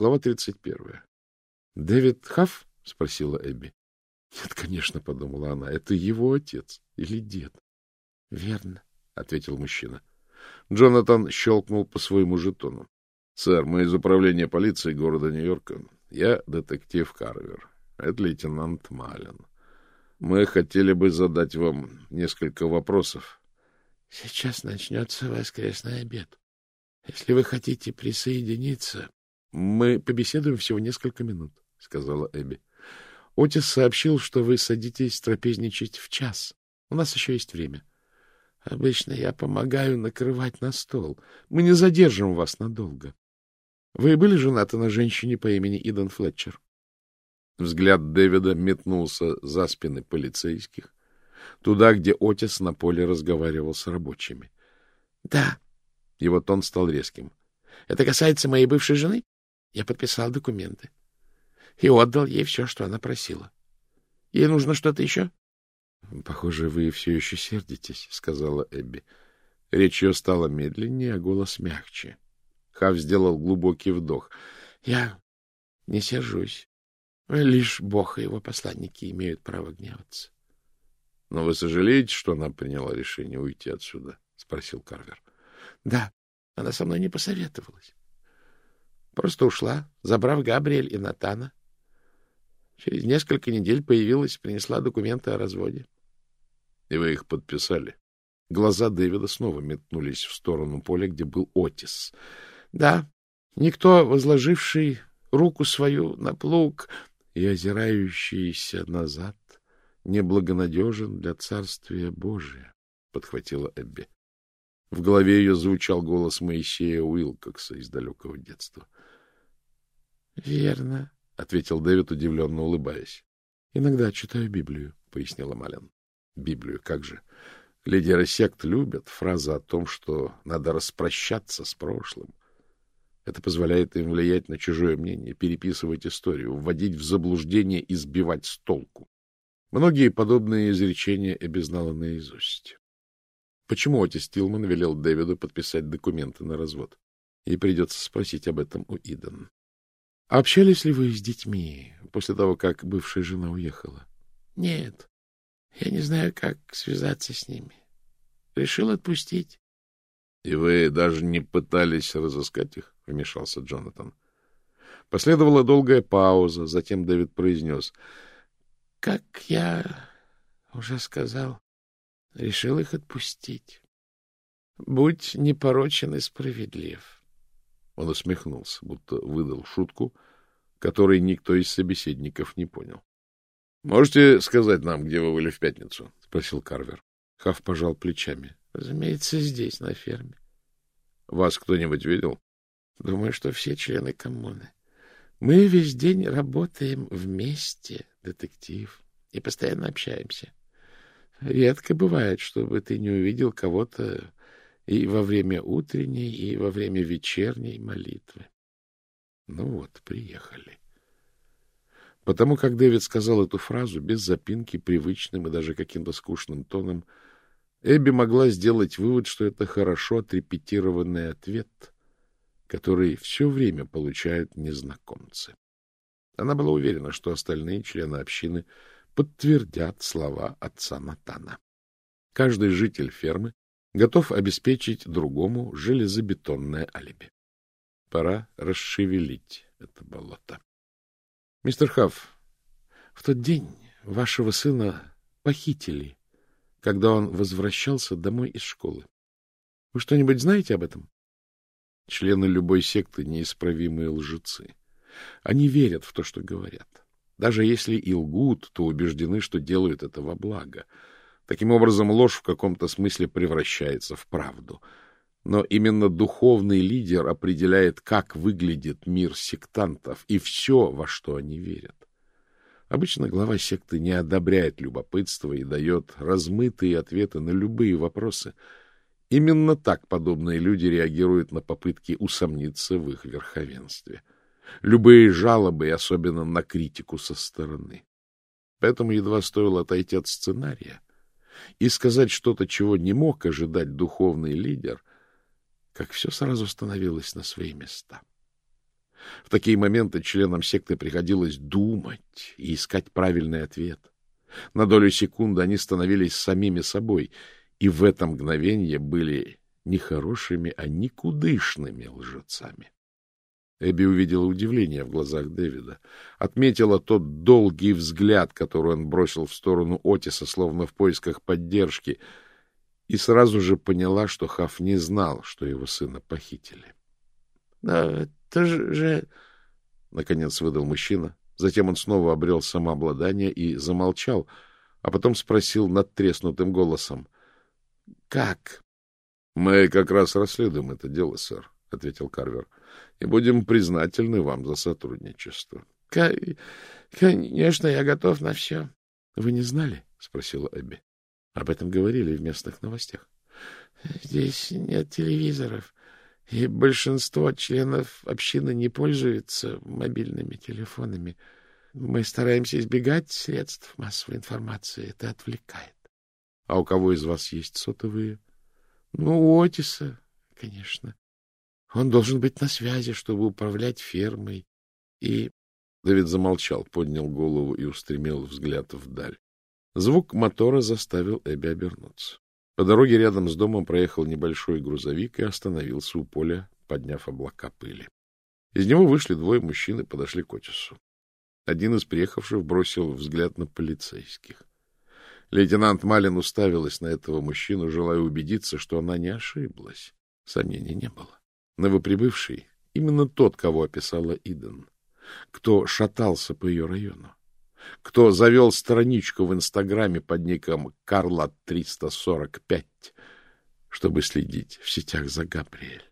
Глава 31. — Дэвид Хафф? — спросила Эбби. — Нет, конечно, — подумала она, — это его отец или дед. — Верно, — ответил мужчина. Джонатан щелкнул по своему жетону. — Сэр, мы из управления полиции города Нью-Йорка. Я детектив Карвер. Это лейтенант Малин. Мы хотели бы задать вам несколько вопросов. — Сейчас начнется воскресный обед. Если вы хотите присоединиться... — Мы побеседуем всего несколько минут, — сказала Эбби. — Отис сообщил, что вы садитесь трапезничать в час. У нас еще есть время. Обычно я помогаю накрывать на стол. Мы не задержим вас надолго. Вы были женаты на женщине по имени Иден Флетчер? Взгляд Дэвида метнулся за спины полицейских, туда, где Отис на поле разговаривал с рабочими. — Да. Его тон стал резким. — Это касается моей бывшей жены? Я подписал документы и отдал ей все, что она просила. Ей нужно что-то еще? — Похоже, вы все еще сердитесь, — сказала Эбби. Речь ее стала медленнее, а голос мягче. Хав сделал глубокий вдох. — Я не сержусь. Лишь Бог и его посланники имеют право гневаться. — Но вы сожалеете, что она приняла решение уйти отсюда? — спросил Карвер. — Да, она со мной не посоветовалась. Просто ушла, забрав Габриэль и Натана. Через несколько недель появилась, принесла документы о разводе. И вы их подписали? Глаза Дэвида снова метнулись в сторону поля, где был Отис. Да, никто, возложивший руку свою на плуг и озирающийся назад, неблагонадежен для Царствия Божия, — подхватила Эбби. В голове ее звучал голос Моисея Уилкокса из далекого детства. — Верно, — ответил Дэвид, удивленно улыбаясь. — Иногда читаю Библию, — пояснила Малин. Библию, как же. Лидеры сект любят фразы о том, что надо распрощаться с прошлым. Это позволяет им влиять на чужое мнение, переписывать историю, вводить в заблуждение и сбивать с толку. Многие подобные изречения Эбби знала наизусть. Почему Отис Тилман велел Дэвиду подписать документы на развод? И придется спросить об этом у Иден. Общались ли вы с детьми после того, как бывшая жена уехала? — Нет. Я не знаю, как связаться с ними. Решил отпустить. — И вы даже не пытались разыскать их? — вмешался Джонатан. Последовала долгая пауза, затем Дэвид произнес. — Как я уже сказал, решил их отпустить. Будь непорочен и справедлив. Он усмехнулся, будто выдал шутку, которой никто из собеседников не понял. — Можете сказать нам, где вы были в пятницу? — спросил Карвер. Хав пожал плечами. — Разумеется, здесь, на ферме. — Вас кто-нибудь видел? — Думаю, что все члены коммуны. Мы весь день работаем вместе, детектив, и постоянно общаемся. Редко бывает, чтобы ты не увидел кого-то и во время утренней, и во время вечерней молитвы. Ну вот, приехали. Потому как Дэвид сказал эту фразу без запинки, привычным и даже каким-то скучным тоном, Эбби могла сделать вывод, что это хорошо отрепетированный ответ, который все время получают незнакомцы. Она была уверена, что остальные члены общины подтвердят слова отца Натана. Каждый житель фермы готов обеспечить другому железобетонное алиби. Пора расшевелить это болото. — Мистер Хафф, в тот день вашего сына похитили, когда он возвращался домой из школы. Вы что-нибудь знаете об этом? Члены любой секты — неисправимые лжецы. Они верят в то, что говорят. Даже если и лгут, то убеждены, что делают это во благо. Таким образом, ложь в каком-то смысле превращается в правду — но именно духовный лидер определяет, как выглядит мир сектантов и все, во что они верят. Обычно глава секты не одобряет любопытство и дает размытые ответы на любые вопросы. Именно так подобные люди реагируют на попытки усомниться в их верховенстве. Любые жалобы, особенно на критику со стороны. Поэтому едва стоило отойти от сценария и сказать что-то, чего не мог ожидать духовный лидер — как все сразу становилось на свои места. В такие моменты членам секты приходилось думать и искать правильный ответ. На долю секунды они становились самими собой, и в это мгновение были не хорошими, а никудышными лжецами. Эбби увидела удивление в глазах Дэвида, отметила тот долгий взгляд, который он бросил в сторону Отиса, словно в поисках поддержки, и сразу же поняла, что Хаф не знал, что его сына похитили. — Но это же... — наконец выдал мужчина. Затем он снова обрел самообладание и замолчал, а потом спросил надтреснутым голосом. — Как? — Мы как раз расследуем это дело, сэр, — ответил Карвер, — и будем признательны вам за сотрудничество. — Конечно, я готов на все. — Вы не знали? — спросила Эбби. — Об этом говорили в местных новостях. — Здесь нет телевизоров, и большинство членов общины не пользуются мобильными телефонами. Мы стараемся избегать средств массовой информации. Это отвлекает. — А у кого из вас есть сотовые? — ну, у Отиса, конечно. Он должен быть на связи, чтобы управлять фермой. И... Давид замолчал, поднял голову и устремил взгляд вдаль. Звук мотора заставил Эбби обернуться. По дороге рядом с домом проехал небольшой грузовик и остановился у поля, подняв облака пыли. Из него вышли двое мужчин и подошли к Отису. Один из приехавших бросил взгляд на полицейских. Лейтенант Малин уставилась на этого мужчину, желая убедиться, что она не ошиблась. Сомнений не было. Новоприбывший — именно тот, кого описала Иден. Кто шатался по ее району. Кто завел страничку в Инстаграме под ником Карла345, чтобы следить в сетях за Габриэль.